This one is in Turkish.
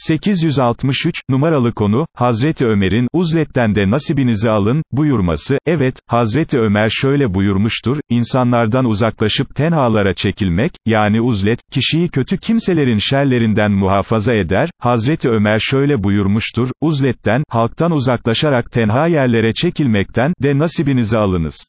863, numaralı konu, Hazreti Ömer'in, uzletten de nasibinizi alın, buyurması, evet, Hazreti Ömer şöyle buyurmuştur, insanlardan uzaklaşıp tenhalara çekilmek, yani uzlet, kişiyi kötü kimselerin şerlerinden muhafaza eder, Hazreti Ömer şöyle buyurmuştur, uzletten, halktan uzaklaşarak tenha yerlere çekilmekten, de nasibinizi alınız.